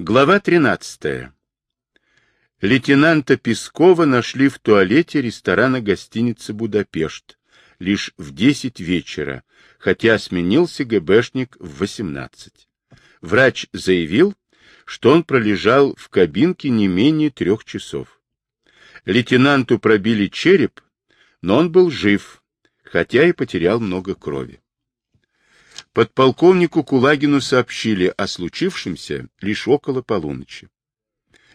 Глава 13. Лейтенанта Пескова нашли в туалете ресторана гостиницы «Будапешт» лишь в 10 вечера, хотя сменился ГБшник в 18. Врач заявил, что он пролежал в кабинке не менее трех часов. Лейтенанту пробили череп, но он был жив, хотя и потерял много крови. Подполковнику Кулагину сообщили о случившемся лишь около полуночи.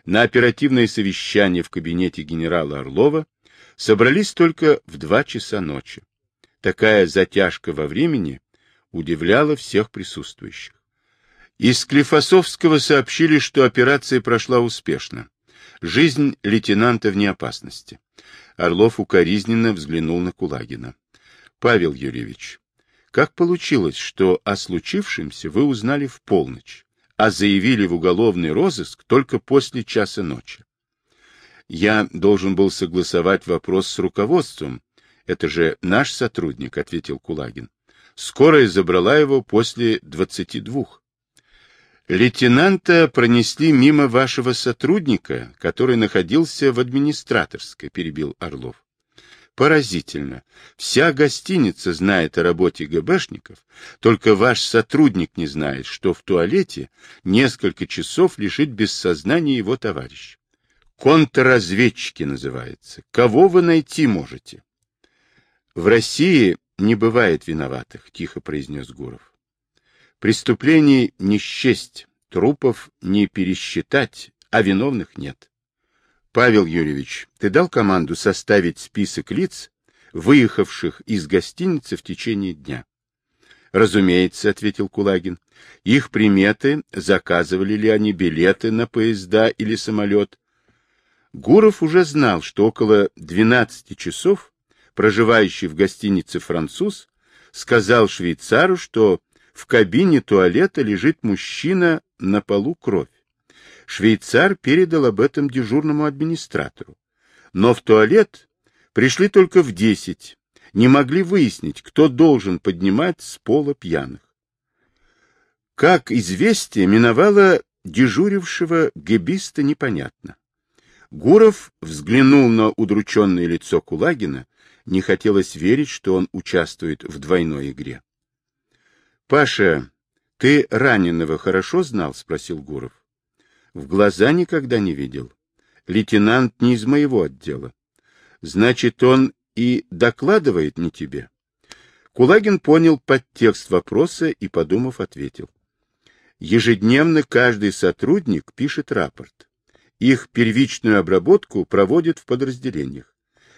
На оперативное совещание в кабинете генерала Орлова собрались только в два часа ночи. Такая затяжка во времени удивляла всех присутствующих. Из Клифосовского сообщили, что операция прошла успешно. Жизнь лейтенанта вне опасности. Орлов укоризненно взглянул на Кулагина. — Павел Юрьевич, как получилось, что о случившемся вы узнали в полночь, а заявили в уголовный розыск только после часа ночи? Я должен был согласовать вопрос с руководством. Это же наш сотрудник, — ответил Кулагин. Скорая забрала его после двадцати двух. Лейтенанта пронесли мимо вашего сотрудника, который находился в администраторской, — перебил Орлов. Поразительно. Вся гостиница знает о работе ГБшников, только ваш сотрудник не знает, что в туалете несколько часов лежит без сознания его товарищ. Контрразведчики называется. Кого вы найти можете? В России не бывает виноватых, тихо произнес Гуров. Преступлений не счесть, трупов не пересчитать, а виновных нет. Павел Юрьевич, ты дал команду составить список лиц, выехавших из гостиницы в течение дня? Разумеется, ответил Кулагин. Их приметы, заказывали ли они билеты на поезда или самолет. Гуров уже знал, что около 12 часов проживающий в гостинице француз сказал швейцару, что в кабине туалета лежит мужчина на полу кровь. Швейцар передал об этом дежурному администратору. Но в туалет пришли только в десять, не могли выяснить, кто должен поднимать с пола пьяных. Как известие миновало дежурившего гебиста непонятно. Гуров взглянул на удрученное лицо Кулагина, не хотелось верить, что он участвует в двойной игре. — Паша, ты раненого хорошо знал? — спросил Гуров. В глаза никогда не видел. Лейтенант не из моего отдела. Значит, он и докладывает не тебе. Кулагин понял подтекст вопроса и, подумав, ответил. Ежедневно каждый сотрудник пишет рапорт. Их первичную обработку проводят в подразделениях.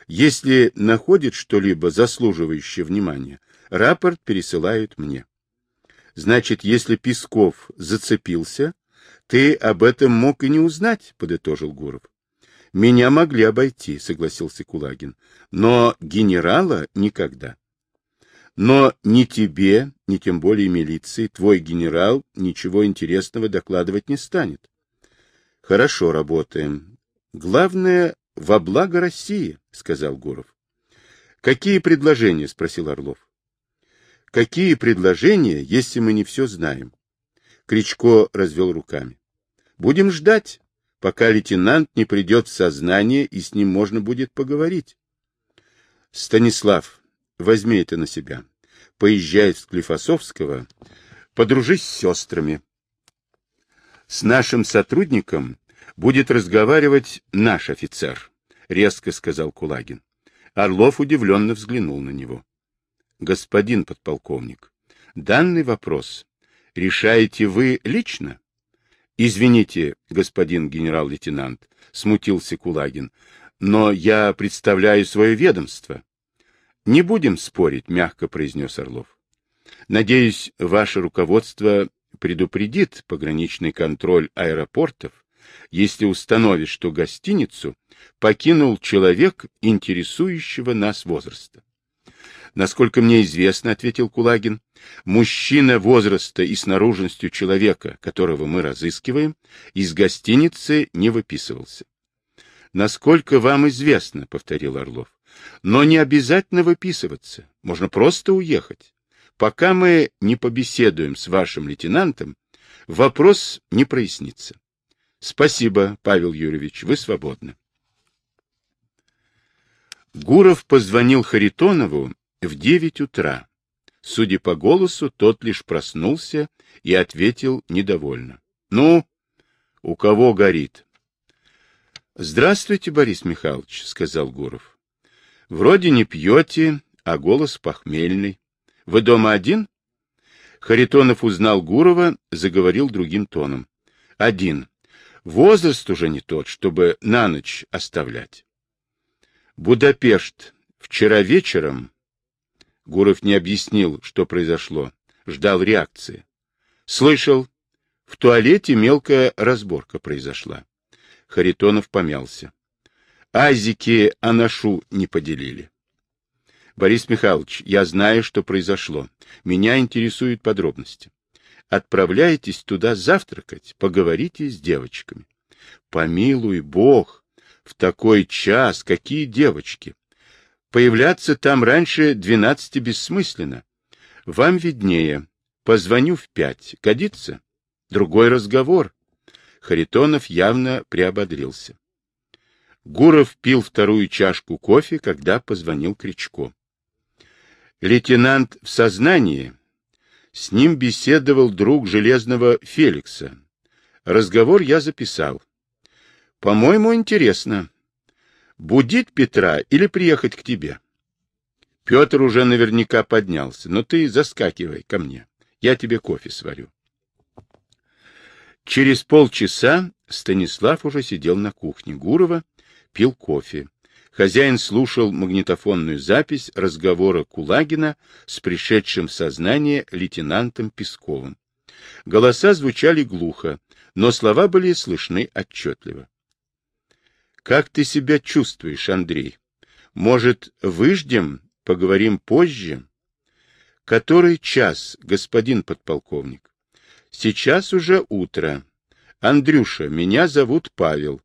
Если находят что-либо заслуживающее внимания, рапорт пересылают мне. Значит, если Песков зацепился, ты об этом мог и не узнать, — подытожил Гуров. — Меня могли обойти, — согласился Кулагин. — Но генерала никогда. Но ни тебе, ни тем более милиции, твой генерал ничего интересного докладывать не станет. — Хорошо работаем. Главное, во благо России, — сказал Гуров. — Какие предложения? — спросил Орлов. — Какие предложения, если мы не все знаем? Кричко развел руками. Будем ждать, пока лейтенант не придет в сознание, и с ним можно будет поговорить. Станислав, возьми это на себя. Поезжай в Склифосовского, подружись с сестрами. С нашим сотрудником будет разговаривать наш офицер, резко сказал Кулагин. Орлов удивленно взглянул на него. Господин подполковник, данный вопрос решаете вы лично? Извините, господин генерал-лейтенант, смутился Кулагин, но я представляю свое ведомство. Не будем спорить, мягко произнес Орлов. Надеюсь, ваше руководство предупредит пограничный контроль аэропортов, если установит, что гостиницу покинул человек интересующего нас возраста. Насколько мне известно, — ответил Кулагин, — мужчина возраста и с наружностью человека, которого мы разыскиваем, из гостиницы не выписывался. — Насколько вам известно, — повторил Орлов, — но не обязательно выписываться, можно просто уехать. Пока мы не побеседуем с вашим лейтенантом, вопрос не прояснится. Спасибо, Павел Юрьевич, вы свободны. Гуров позвонил Харитонову в девять утра. Судя по голосу, тот лишь проснулся и ответил недовольно. — Ну, у кого горит? — Здравствуйте, Борис Михайлович, — сказал Гуров. — Вроде не пьете, а голос похмельный. Вы дома один? Харитонов узнал Гурова, заговорил другим тоном. — Один. Возраст уже не тот, чтобы на ночь оставлять. Будапешт. Вчера вечером... Гуров не объяснил, что произошло. Ждал реакции. Слышал. В туалете мелкая разборка произошла. Харитонов помялся. Азики Анашу не поделили. Борис Михайлович, я знаю, что произошло. Меня интересуют подробности. Отправляйтесь туда завтракать, поговорите с девочками. Помилуй Бог, в такой час какие девочки? Появляться там раньше двенадцати бессмысленно. Вам виднее. Позвоню в пять. Годится? Другой разговор. Харитонов явно приободрился. Гуров пил вторую чашку кофе, когда позвонил Кричко. Лейтенант в сознании. С ним беседовал друг Железного Феликса. Разговор я записал. По-моему, интересно. Будить Петра или приехать к тебе? Петр уже наверняка поднялся, но ты заскакивай ко мне. Я тебе кофе сварю. Через полчаса Станислав уже сидел на кухне Гурова, пил кофе. Хозяин слушал магнитофонную запись разговора Кулагина с пришедшим в сознание лейтенантом Песковым. Голоса звучали глухо, но слова были слышны отчетливо. Как ты себя чувствуешь, Андрей? Может, выждем, поговорим позже? Который час, господин подполковник? Сейчас уже утро. Андрюша, меня зовут Павел.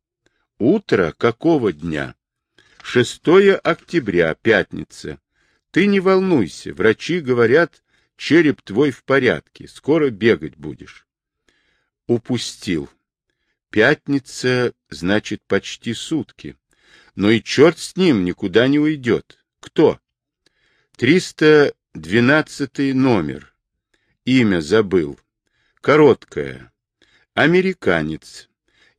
Утро какого дня? 6 октября, пятница. Ты не волнуйся, врачи говорят, череп твой в порядке, скоро бегать будешь. Упустил. Пятница, значит, почти сутки. Но и черт с ним никуда не уйдет. Кто? Триста двенадцатый номер. Имя забыл. Короткое. Американец.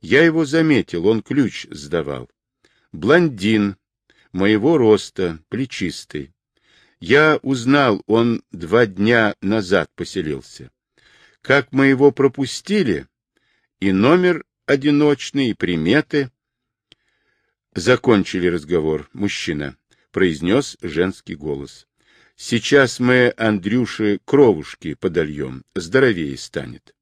Я его заметил, он ключ сдавал. Блондин. Моего роста, плечистый. Я узнал, он два дня назад поселился. Как мы его пропустили, и номер одиночные приметы. Закончили разговор. Мужчина произнес женский голос. Сейчас мы Андрюше кровушки подольем, здоровее станет.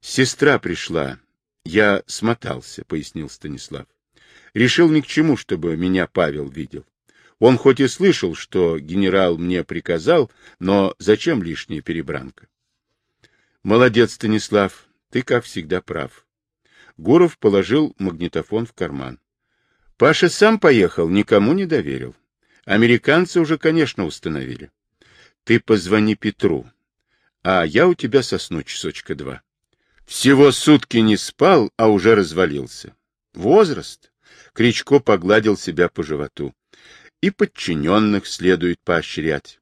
Сестра пришла. Я смотался, пояснил Станислав. Решил ни к чему, чтобы меня Павел видел. Он хоть и слышал, что генерал мне приказал, но зачем лишняя перебранка? Молодец, Станислав, ты, как всегда, прав. Гуров положил магнитофон в карман. Паша сам поехал, никому не доверил. Американцы уже, конечно, установили. Ты позвони Петру, а я у тебя сосну часочка два. Всего сутки не спал, а уже развалился. Возраст. Кричко погладил себя по животу. И подчиненных следует поощрять.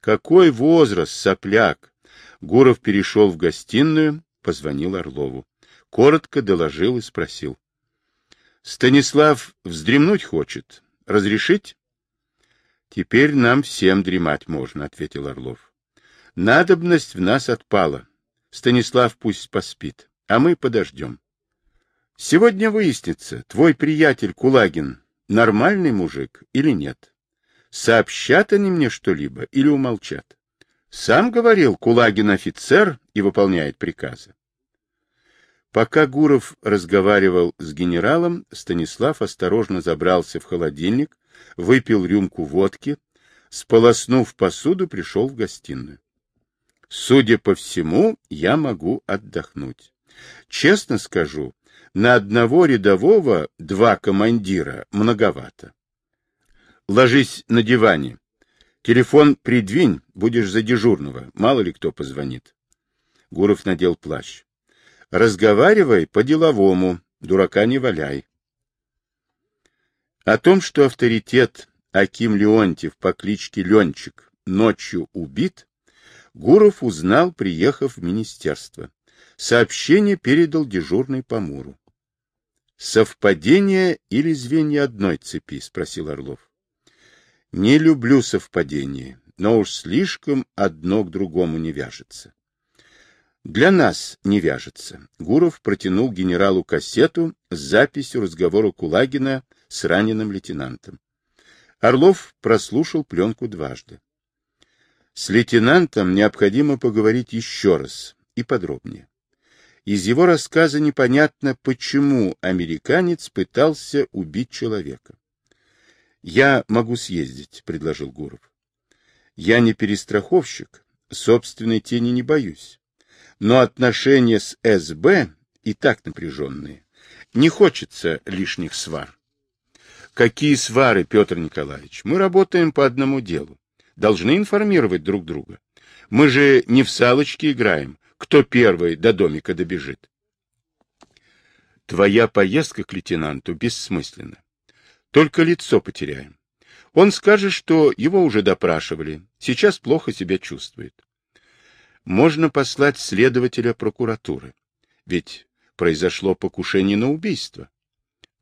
Какой возраст, сопляк! Гуров перешел в гостиную, позвонил Орлову коротко доложил и спросил. — Станислав вздремнуть хочет. Разрешить? — Теперь нам всем дремать можно, — ответил Орлов. — Надобность в нас отпала. Станислав пусть поспит, а мы подождем. Сегодня выяснится, твой приятель Кулагин нормальный мужик или нет. Сообщат они мне что-либо или умолчат? Сам говорил, Кулагин офицер и выполняет приказы. Пока Гуров разговаривал с генералом, Станислав осторожно забрался в холодильник, выпил рюмку водки, сполоснув посуду, пришел в гостиную. Судя по всему, я могу отдохнуть. Честно скажу, на одного рядового два командира многовато. Ложись на диване. Телефон придвинь, будешь за дежурного, мало ли кто позвонит. Гуров надел плащ. Разговаривай по-деловому, дурака не валяй. О том, что авторитет Аким Леонтьев по кличке Ленчик ночью убит, Гуров узнал, приехав в министерство. Сообщение передал дежурный по Муру. «Совпадение или звенья одной цепи?» — спросил Орлов. «Не люблю совпадение, но уж слишком одно к другому не вяжется». «Для нас не вяжется». Гуров протянул генералу кассету с записью разговора Кулагина с раненым лейтенантом. Орлов прослушал пленку дважды. С лейтенантом необходимо поговорить еще раз и подробнее. Из его рассказа непонятно, почему американец пытался убить человека. «Я могу съездить», — предложил Гуров. «Я не перестраховщик, собственной тени не боюсь. Но отношения с СБ и так напряженные. Не хочется лишних свар». «Какие свары, Петр Николаевич? Мы работаем по одному делу. Должны информировать друг друга. Мы же не в салочки играем, кто первый до домика добежит. Твоя поездка к лейтенанту бессмысленна. Только лицо потеряем. Он скажет, что его уже допрашивали, сейчас плохо себя чувствует. Можно послать следователя прокуратуры, ведь произошло покушение на убийство.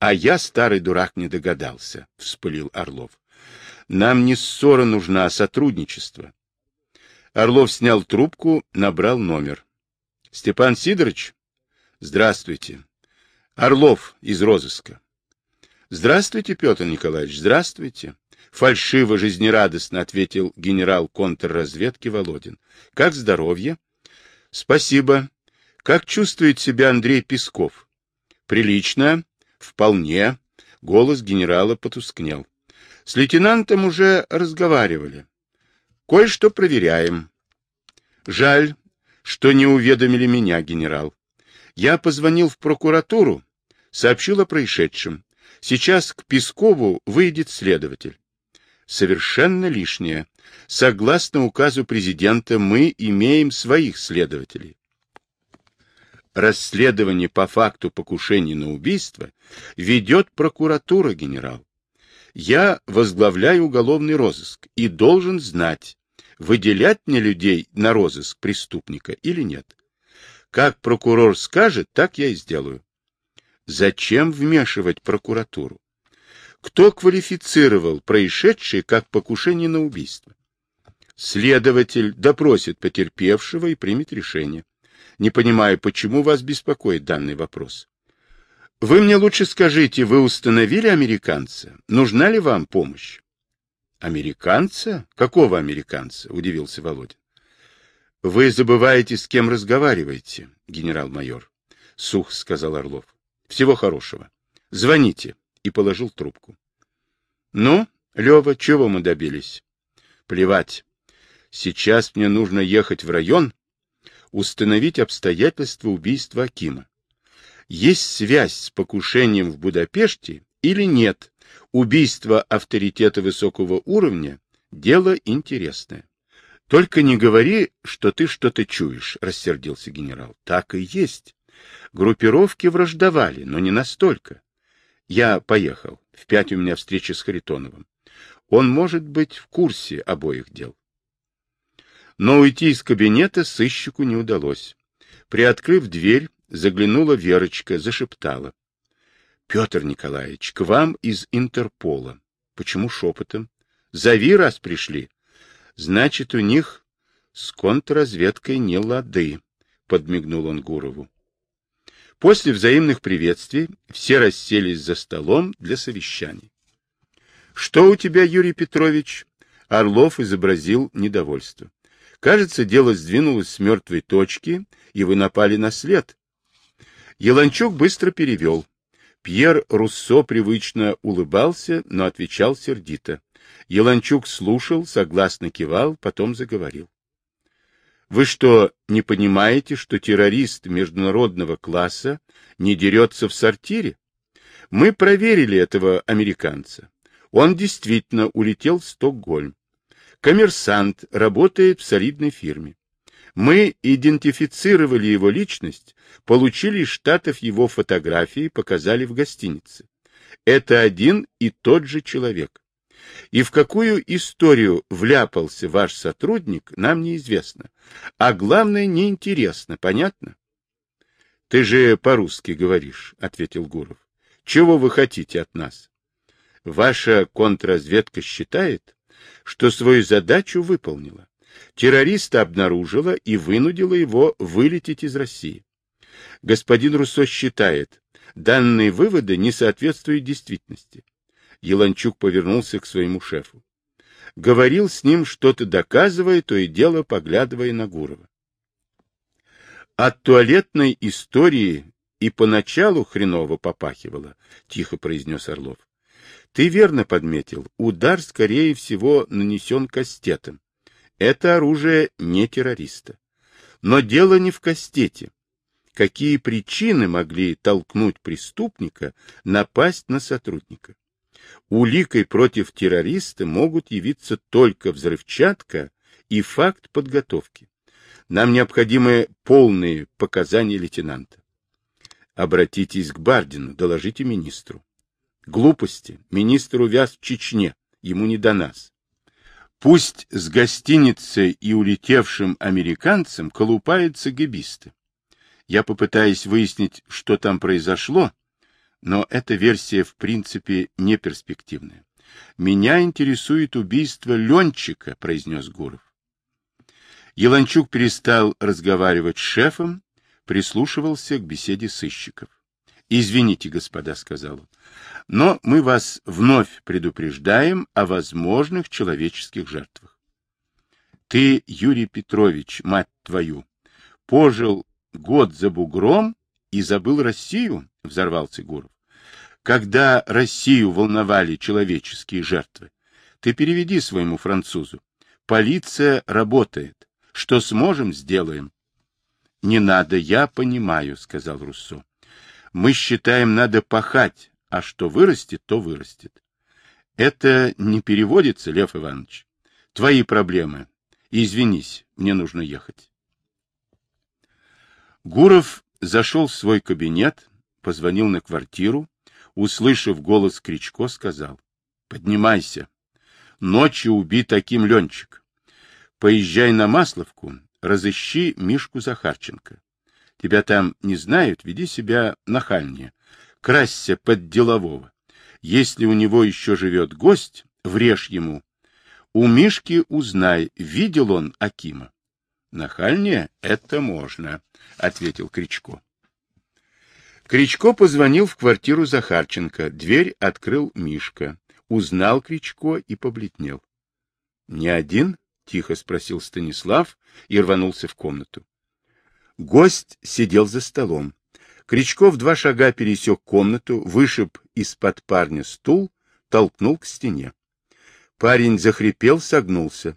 А я, старый дурак, не догадался, — вспылил Орлов. Нам не ссора нужна, а сотрудничество. Орлов снял трубку, набрал номер. Степан Сидорович? Здравствуйте. Орлов из розыска. Здравствуйте, Петр Николаевич, здравствуйте. Фальшиво жизнерадостно ответил генерал контрразведки Володин. Как здоровье? Спасибо. Как чувствует себя Андрей Песков? Прилично, вполне. Голос генерала потускнел. С лейтенантом уже разговаривали. Кое-что проверяем. Жаль, что не уведомили меня, генерал. Я позвонил в прокуратуру, сообщил о происшедшем. Сейчас к Пескову выйдет следователь. Совершенно лишнее. Согласно указу президента, мы имеем своих следователей. Расследование по факту покушения на убийство ведет прокуратура, генерал. Я возглавляю уголовный розыск и должен знать, выделять мне людей на розыск преступника или нет. Как прокурор скажет, так я и сделаю. Зачем вмешивать прокуратуру? Кто квалифицировал происшедшее как покушение на убийство? Следователь допросит потерпевшего и примет решение. Не понимаю, почему вас беспокоит данный вопрос. Вы мне лучше скажите, вы установили американца? Нужна ли вам помощь? Американца? Какого американца? Удивился Володин. Вы забываете, с кем разговариваете, генерал-майор. Сух сказал Орлов. Всего хорошего. Звоните. И положил трубку. Ну, Лева, чего мы добились? Плевать. Сейчас мне нужно ехать в район, установить обстоятельства убийства Акима. Есть связь с покушением в Будапеште или нет? Убийство авторитета высокого уровня — дело интересное. Только не говори, что ты что-то чуешь, — рассердился генерал. Так и есть. Группировки враждовали, но не настолько. Я поехал. В пять у меня встреча с Харитоновым. Он может быть в курсе обоих дел. Но уйти из кабинета сыщику не удалось. Приоткрыв дверь, заглянула Верочка, зашептала. Петр Николаевич, к вам из Интерпола. Почему шепотом? Зови, раз пришли. Значит, у них с контрразведкой не лады, подмигнул он Гурову. После взаимных приветствий все расселись за столом для совещаний. Что у тебя, Юрий Петрович? Орлов изобразил недовольство. Кажется, дело сдвинулось с мертвой точки, и вы напали на след. Еланчук быстро перевел. Пьер Руссо привычно улыбался, но отвечал сердито. Еланчук слушал, согласно кивал, потом заговорил. Вы что, не понимаете, что террорист международного класса не дерется в сортире? Мы проверили этого американца. Он действительно улетел в Стокгольм. Коммерсант, работает в солидной фирме. Мы идентифицировали его личность, получили из Штатов его фотографии, показали в гостинице. Это один и тот же человек. И в какую историю вляпался ваш сотрудник, нам неизвестно. А главное, неинтересно, понятно? — Ты же по-русски говоришь, — ответил Гуров. — Чего вы хотите от нас? Ваша контрразведка считает, что свою задачу выполнила. Террориста обнаружила и вынудила его вылететь из России. Господин Руссо считает, данные выводы не соответствуют действительности. Еланчук повернулся к своему шефу. Говорил с ним, что-то доказывая, то и дело поглядывая на Гурова. От туалетной истории и поначалу хреново попахивало, — тихо произнес Орлов. Ты верно подметил, удар, скорее всего, нанесен кастетом. Это оружие не террориста. Но дело не в кастете. Какие причины могли толкнуть преступника напасть на сотрудника? Уликой против террориста могут явиться только взрывчатка и факт подготовки. Нам необходимы полные показания лейтенанта. Обратитесь к Бардину, доложите министру. Глупости. Министр увяз в Чечне. Ему не до нас. Пусть с гостиницей и улетевшим американцем колупаются гибисты. Я попытаюсь выяснить, что там произошло, но эта версия в принципе не перспективная. Меня интересует убийство Ленчика, произнес Гуров. Еланчук перестал разговаривать с шефом, прислушивался к беседе сыщиков. Извините, господа, сказал он, но мы вас вновь предупреждаем о возможных человеческих жертвах. Ты, Юрий Петрович, мать твою, пожил год за бугром и забыл Россию, взорвался Гуров. Когда Россию волновали человеческие жертвы, ты переведи своему французу. Полиция работает. Что сможем, сделаем. Не надо, я понимаю, сказал Руссо. Мы считаем, надо пахать, а что вырастет, то вырастет. Это не переводится, Лев Иванович. Твои проблемы. Извинись, мне нужно ехать. Гуров зашел в свой кабинет, позвонил на квартиру, услышав голос Кричко, сказал, «Поднимайся. Ночью убит таким Ленчик. Поезжай на Масловку, разыщи Мишку Захарченко. Тебя там не знают, веди себя нахальнее. Красься под делового. Если у него еще живет гость, врежь ему. У Мишки узнай, видел он Акима. Нахальнее это можно, ответил Кричко. Кричко позвонил в квартиру Захарченко. Дверь открыл Мишка. Узнал Кричко и побледнел. — Не один? — тихо спросил Станислав и рванулся в комнату. Гость сидел за столом. Кричков два шага пересек комнату, вышиб из-под парня стул, толкнул к стене. Парень захрипел, согнулся.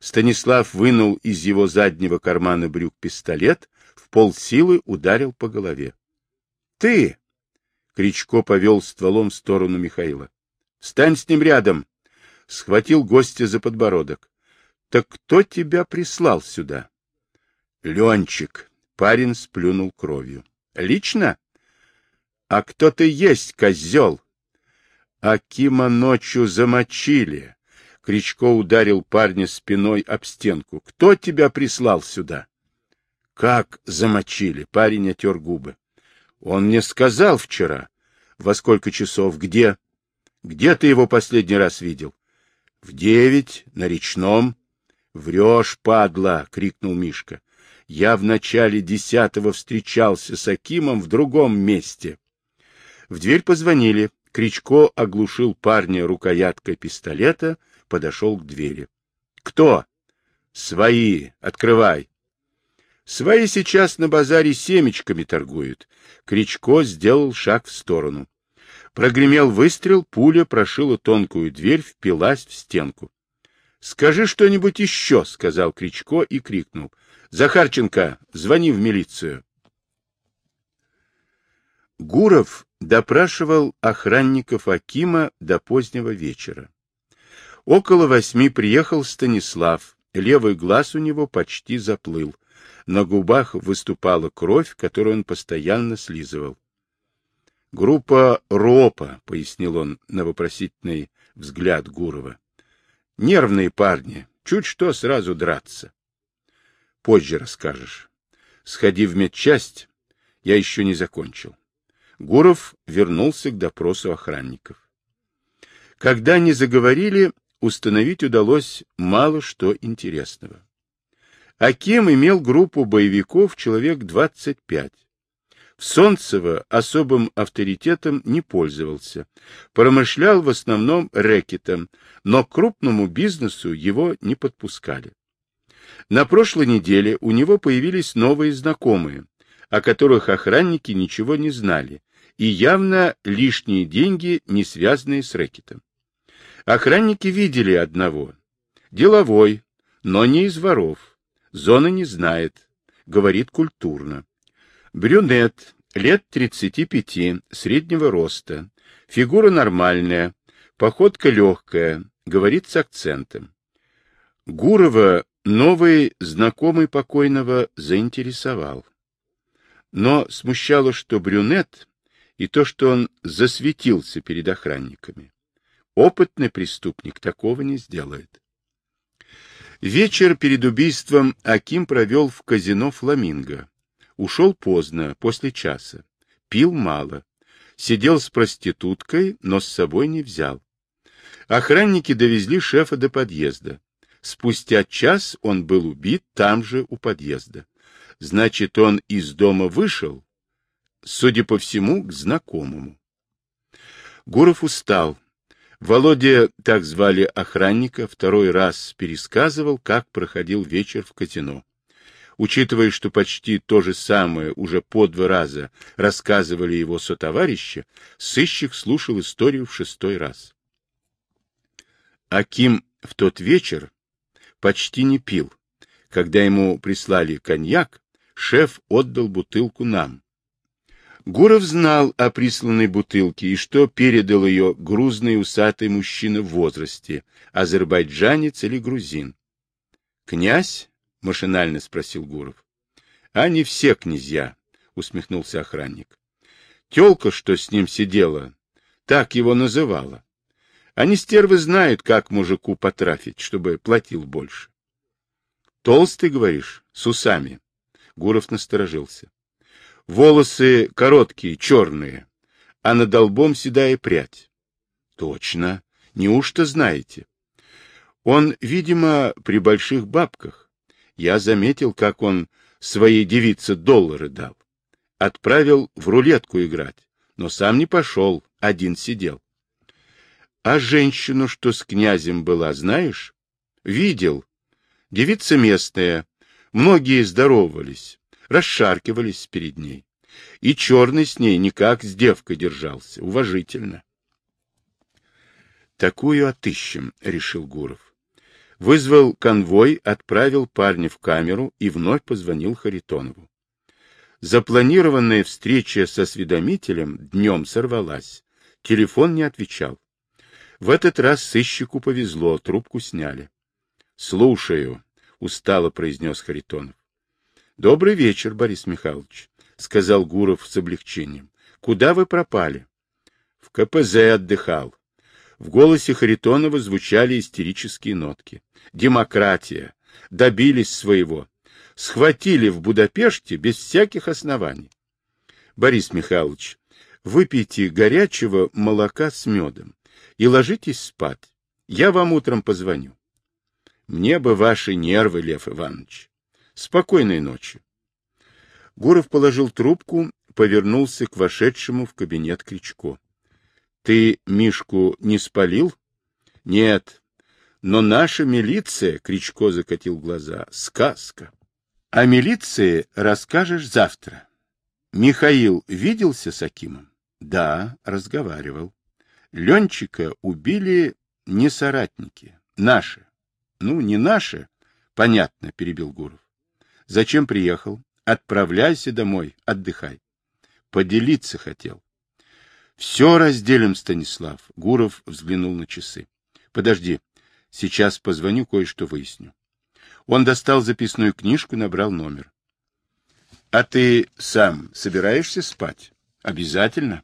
Станислав вынул из его заднего кармана брюк пистолет, в полсилы ударил по голове. — Ты! — Кричко повел стволом в сторону Михаила. — Стань с ним рядом! — схватил гостя за подбородок. — Так кто тебя прислал сюда? — Ленчик! Парень сплюнул кровью. — Лично? — А кто ты есть, козел? — Акима ночью замочили. Кричко ударил парня спиной об стенку. — Кто тебя прислал сюда? — Как замочили? Парень отер губы. — Он мне сказал вчера. — Во сколько часов? Где? — Где ты его последний раз видел? — В девять, на речном. — Врешь, падла! — крикнул Мишка. Я в начале десятого встречался с Акимом в другом месте. В дверь позвонили. Кричко оглушил парня рукояткой пистолета, подошел к двери. — Кто? — Свои. Открывай. Свои сейчас на базаре семечками торгуют. Кричко сделал шаг в сторону. Прогремел выстрел, пуля прошила тонкую дверь, впилась в стенку. — Скажи что-нибудь еще, — сказал Кричко и крикнул. Захарченко, звони в милицию. Гуров допрашивал охранников Акима до позднего вечера. Около восьми приехал Станислав, левый глаз у него почти заплыл. На губах выступала кровь, которую он постоянно слизывал. «Группа РОПа», — пояснил он на вопросительный взгляд Гурова. «Нервные парни, чуть что сразу драться». «Позже расскажешь. Сходи в медчасть, я еще не закончил». Гуров вернулся к допросу охранников. Когда они заговорили, установить удалось мало что интересного. Аким имел группу боевиков человек 25. В Солнцево особым авторитетом не пользовался, промышлял в основном рэкетом, но к крупному бизнесу его не подпускали. На прошлой неделе у него появились новые знакомые, о которых охранники ничего не знали, и явно лишние деньги, не связанные с рэкетом. Охранники видели одного. Деловой, но не из воров. Зона не знает. Говорит культурно. Брюнет, лет 35, среднего роста. Фигура нормальная, походка легкая, говорит с акцентом. Гурова новый знакомый покойного заинтересовал. Но смущало, что брюнет и то, что он засветился перед охранниками. Опытный преступник такого не сделает. Вечер перед убийством Аким провел в казино «Фламинго». Ушел поздно, после часа. Пил мало. Сидел с проституткой, но с собой не взял. Охранники довезли шефа до подъезда. Спустя час он был убит там же у подъезда. Значит, он из дома вышел, судя по всему, к знакомому. Гуров устал, Володя, так звали охранника, второй раз пересказывал, как проходил вечер в казино. Учитывая, что почти то же самое уже по два раза рассказывали его сотоварищи, сыщик слушал историю в шестой раз. Аким в тот вечер почти не пил. Когда ему прислали коньяк, шеф отдал бутылку нам. Гуров знал о присланной бутылке и что передал ее грузный усатый мужчина в возрасте, азербайджанец или грузин. — Князь? — машинально спросил Гуров. — А не все князья, — усмехнулся охранник. Телка, что с ним сидела, так его называла. Они стервы знают, как мужику потрафить, чтобы платил больше. — Толстый, говоришь, с усами? Гуров насторожился. Волосы короткие, черные, а над долбом седая прядь. Точно. Неужто знаете? Он, видимо, при больших бабках. Я заметил, как он своей девице доллары дал. Отправил в рулетку играть, но сам не пошел, один сидел. А женщину, что с князем была, знаешь? Видел. Девица местная. Многие здоровались расшаркивались перед ней. И черный с ней никак с девкой держался, уважительно. Такую отыщем, — решил Гуров. Вызвал конвой, отправил парня в камеру и вновь позвонил Харитонову. Запланированная встреча со осведомителем днем сорвалась. Телефон не отвечал. В этот раз сыщику повезло, трубку сняли. — Слушаю, — устало произнес Харитонов. — Добрый вечер, Борис Михайлович, — сказал Гуров с облегчением. — Куда вы пропали? — В КПЗ отдыхал. В голосе Харитонова звучали истерические нотки. Демократия. Добились своего. Схватили в Будапеште без всяких оснований. Борис Михайлович, выпейте горячего молока с медом и ложитесь спать. Я вам утром позвоню. Мне бы ваши нервы, Лев Иванович. Спокойной ночи. Гуров положил трубку, повернулся к вошедшему в кабинет Кричко. — Ты Мишку не спалил? — Нет. Но наша милиция, — Кричко закатил глаза, — сказка. О милиции расскажешь завтра. Михаил виделся с Акимом? Да, разговаривал. Ленчика убили не соратники, наши. Ну, не наши, понятно, перебил Гуров. Зачем приехал? Отправляйся домой, отдыхай. Поделиться хотел. Все разделим, Станислав. Гуров взглянул на часы. Подожди, сейчас позвоню, кое-что выясню. Он достал записную книжку, набрал номер. А ты сам собираешься спать? Обязательно.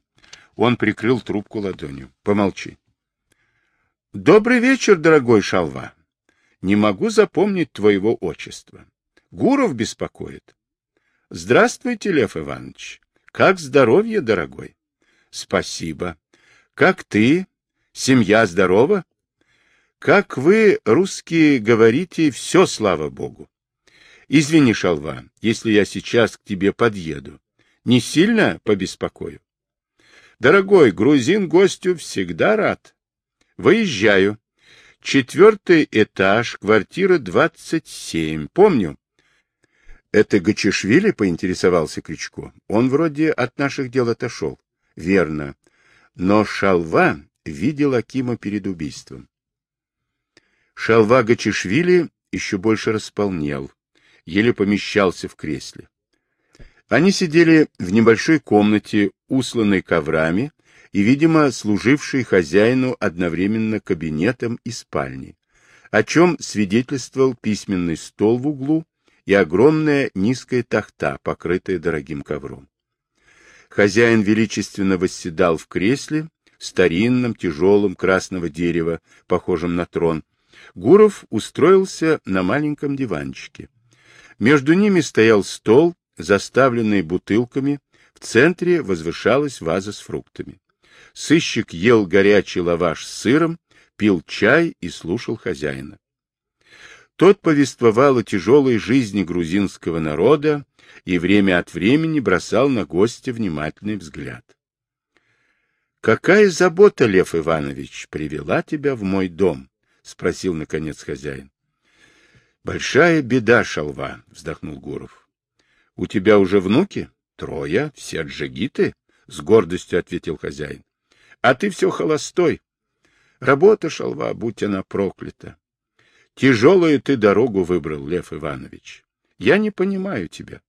Он прикрыл трубку ладонью. Помолчи. Добрый вечер, дорогой Шалва. Не могу запомнить твоего отчества. Гуров беспокоит. Здравствуйте, Лев Иванович. Как здоровье, дорогой? Спасибо. Как ты? Семья здорова? Как вы, русские, говорите, все, слава богу. Извини, Шалва, если я сейчас к тебе подъеду. Не сильно побеспокою? Дорогой грузин гостю всегда рад. Выезжаю. Четвертый этаж, квартира двадцать семь. Помню. Это Гачешвили, поинтересовался Кричко. Он вроде от наших дел отошел. Верно. Но Шалва видел Акима перед убийством. Шалва Гачешвили еще больше располнел, еле помещался в кресле. Они сидели в небольшой комнате, усланной коврами и, видимо, служившей хозяину одновременно кабинетом и спальней, о чем свидетельствовал письменный стол в углу и огромная низкая тахта, покрытая дорогим ковром. Хозяин величественно восседал в кресле, старинном, тяжелом, красного дерева, похожем на трон. Гуров устроился на маленьком диванчике. Между ними стоял стол заставленной бутылками, в центре возвышалась ваза с фруктами. Сыщик ел горячий лаваш с сыром, пил чай и слушал хозяина. Тот повествовал о тяжелой жизни грузинского народа и время от времени бросал на гостя внимательный взгляд. — Какая забота, Лев Иванович, привела тебя в мой дом? — спросил, наконец, хозяин. — Большая беда, шалва, — вздохнул Гуров. — У тебя уже внуки? — Трое, все джигиты, — с гордостью ответил хозяин. — А ты все холостой. Работа, шалва, будь она проклята. Тяжелую ты дорогу выбрал, Лев Иванович. Я не понимаю тебя.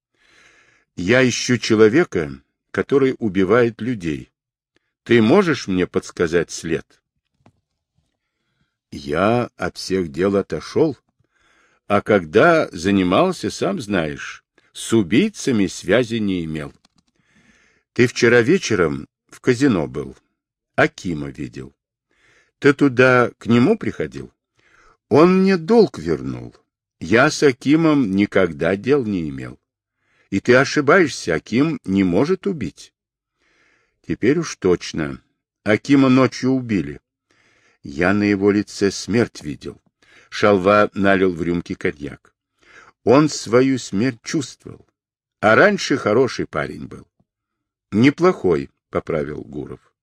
Я ищу человека, который убивает людей. Ты можешь мне подсказать след? Я от всех дел отошел, а когда занимался, сам знаешь, с убийцами связи не имел. Ты вчера вечером в казино был. Акима видел. Ты туда к нему приходил? Он мне долг вернул. Я с Акимом никогда дел не имел. И ты ошибаешься, Аким не может убить. Теперь уж точно. Акима ночью убили. Я на его лице смерть видел. Шалва налил в рюмки коньяк. Он свою смерть чувствовал. А раньше хороший парень был. Неплохой, поправил Гуров.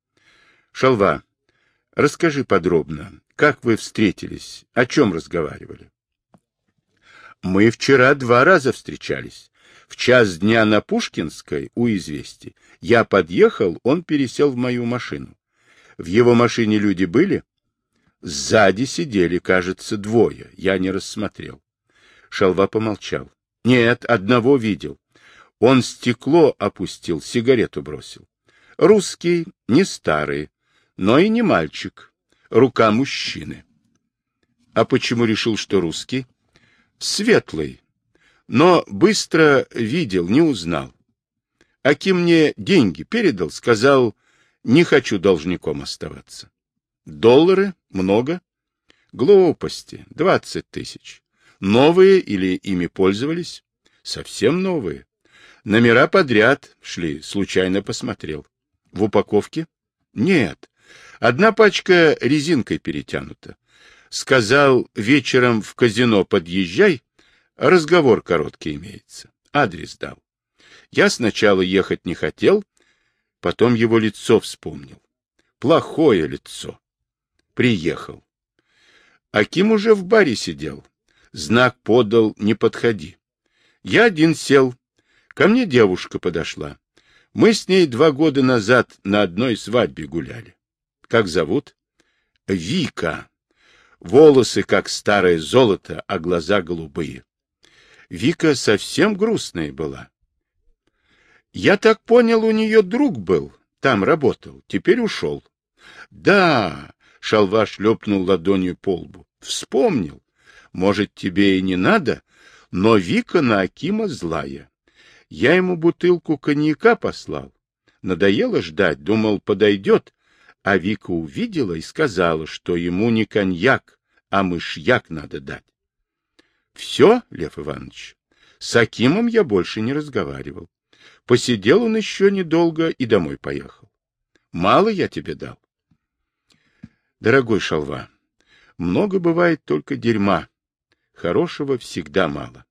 Шалва, расскажи подробно, как вы встретились, о чем разговаривали? Мы вчера два раза встречались. В час дня на Пушкинской у известий. Я подъехал, он пересел в мою машину. В его машине люди были? Сзади сидели, кажется, двое. Я не рассмотрел. Шалва помолчал. — Нет, одного видел. Он стекло опустил, сигарету бросил. Русский, не старый, но и не мальчик. Рука мужчины. А почему решил, что русский? Светлый. Но быстро видел, не узнал. Аким мне деньги передал, сказал, не хочу должником оставаться. Доллары? Много? Глупости. Двадцать тысяч. Новые или ими пользовались? Совсем новые. Номера подряд шли, случайно посмотрел. В упаковке? Нет. Одна пачка резинкой перетянута. Сказал, вечером в казино подъезжай, разговор короткий имеется. Адрес дал. Я сначала ехать не хотел, потом его лицо вспомнил. Плохое лицо. Приехал. Аким уже в баре сидел, Знак подал «не подходи». Я один сел. Ко мне девушка подошла. Мы с ней два года назад на одной свадьбе гуляли. Как зовут? Вика. Волосы, как старое золото, а глаза голубые. Вика совсем грустная была. Я так понял, у нее друг был, там работал, теперь ушел. Да, шалва шлепнул ладонью по лбу. Вспомнил. Может, тебе и не надо, но Вика на Акима злая. Я ему бутылку коньяка послал. Надоело ждать, думал, подойдет, а Вика увидела и сказала, что ему не коньяк, а мышьяк надо дать. Все, Лев Иванович, с Акимом я больше не разговаривал. Посидел он еще недолго и домой поехал. Мало я тебе дал. Дорогой Шалва, много бывает только дерьма. Хорошего всегда мало.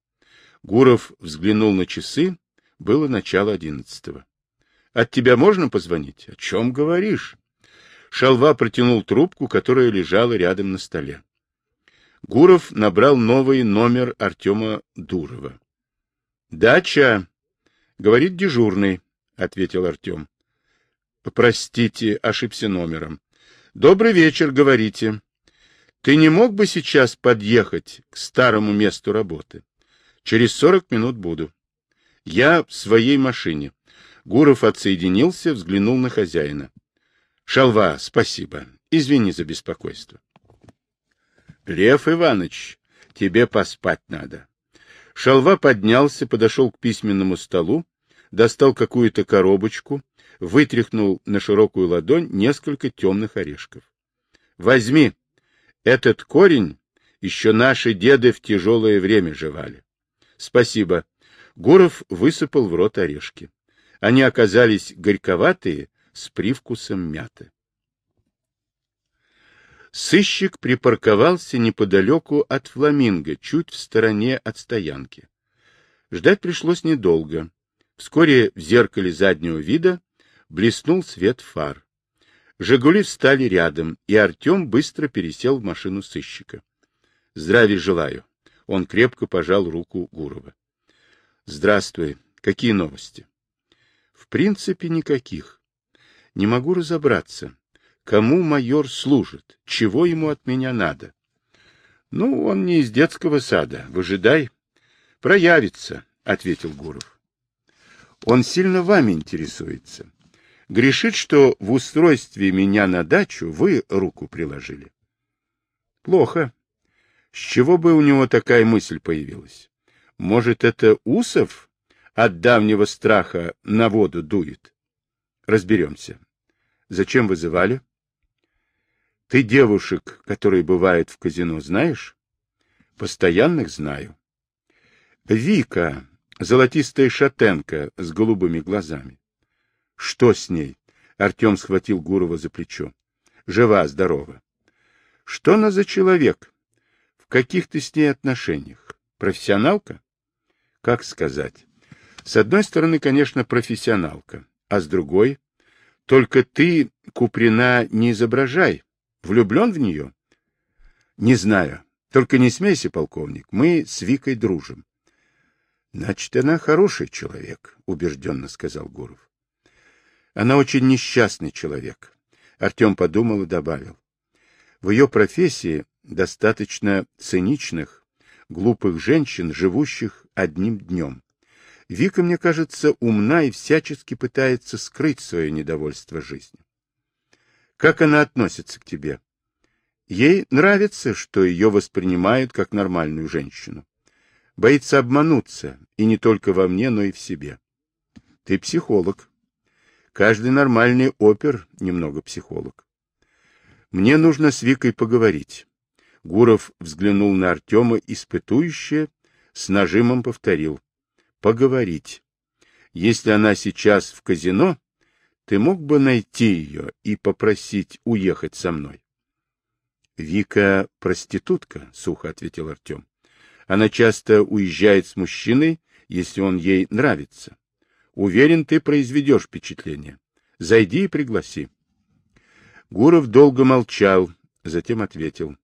Гуров взглянул на часы. Было начало одиннадцатого. — От тебя можно позвонить? — О чем говоришь? Шалва протянул трубку, которая лежала рядом на столе. Гуров набрал новый номер Артема Дурова. — Дача, — говорит дежурный, — ответил Артем. — Простите, ошибся номером. — Добрый вечер, говорите. Ты не мог бы сейчас подъехать к старому месту работы? Через сорок минут буду. Я в своей машине. Гуров отсоединился, взглянул на хозяина. Шалва, спасибо. Извини за беспокойство. Лев Иванович, тебе поспать надо. Шалва поднялся, подошел к письменному столу, достал какую-то коробочку, вытряхнул на широкую ладонь несколько темных орешков. Возьми, этот корень еще наши деды в тяжелое время жевали. Спасибо. Гуров высыпал в рот орешки. Они оказались горьковатые, с привкусом мяты. Сыщик припарковался неподалеку от фламинго, чуть в стороне от стоянки. Ждать пришлось недолго. Вскоре в зеркале заднего вида блеснул свет фар. «Жигули» встали рядом, и Артем быстро пересел в машину сыщика. «Здравия желаю!» Он крепко пожал руку Гурова. «Здравствуй. Какие новости?» «В принципе, никаких. Не могу разобраться, кому майор служит, чего ему от меня надо. Ну, он не из детского сада, выжидай. Проявится, — ответил Гуров. Он сильно вами интересуется. Грешит, что в устройстве меня на дачу вы руку приложили. Плохо. С чего бы у него такая мысль появилась? Может, это Усов от давнего страха на воду дует? Разберемся. Зачем вызывали? Ты девушек, которые бывают в казино, знаешь? Постоянных знаю. Вика, золотистая шатенка с голубыми глазами. Что с ней? Артем схватил Гурова за плечо. Жива, здорова. Что она за человек? В каких ты с ней отношениях? Профессионалка? Как сказать? С одной стороны, конечно, профессионалка, а с другой только ты, Куприна, не изображай. Влюблен в нее? Не знаю. Только не смейся, полковник. Мы с Викой дружим. Значит, она хороший человек, убежденно сказал Гуров. Она очень несчастный человек. Артем подумал и добавил. В ее профессии достаточно циничных, глупых женщин, живущих одним днем. Вика, мне кажется, умна и всячески пытается скрыть свое недовольство жизнью. Как она относится к тебе? Ей нравится, что ее воспринимают как нормальную женщину. Боится обмануться, и не только во мне, но и в себе. Ты психолог. Каждый нормальный опер немного психолог. Мне нужно с Викой поговорить. Гуров взглянул на Артема испытующе, с нажимом повторил поговорить. Если она сейчас в казино, ты мог бы найти ее и попросить уехать со мной. — Вика проститутка, — сухо ответил Артем. Она часто уезжает с мужчиной, если он ей нравится. Уверен, ты произведешь впечатление. Зайди и пригласи. Гуров долго молчал, затем ответил.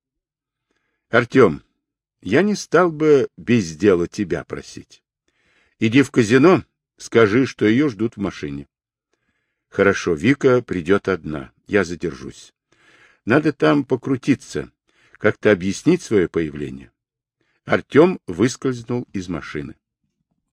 — Артем, я не стал бы без дела тебя просить. Иди в казино, скажи, что ее ждут в машине. Хорошо, Вика придет одна, я задержусь. Надо там покрутиться, как-то объяснить свое появление. Артем выскользнул из машины.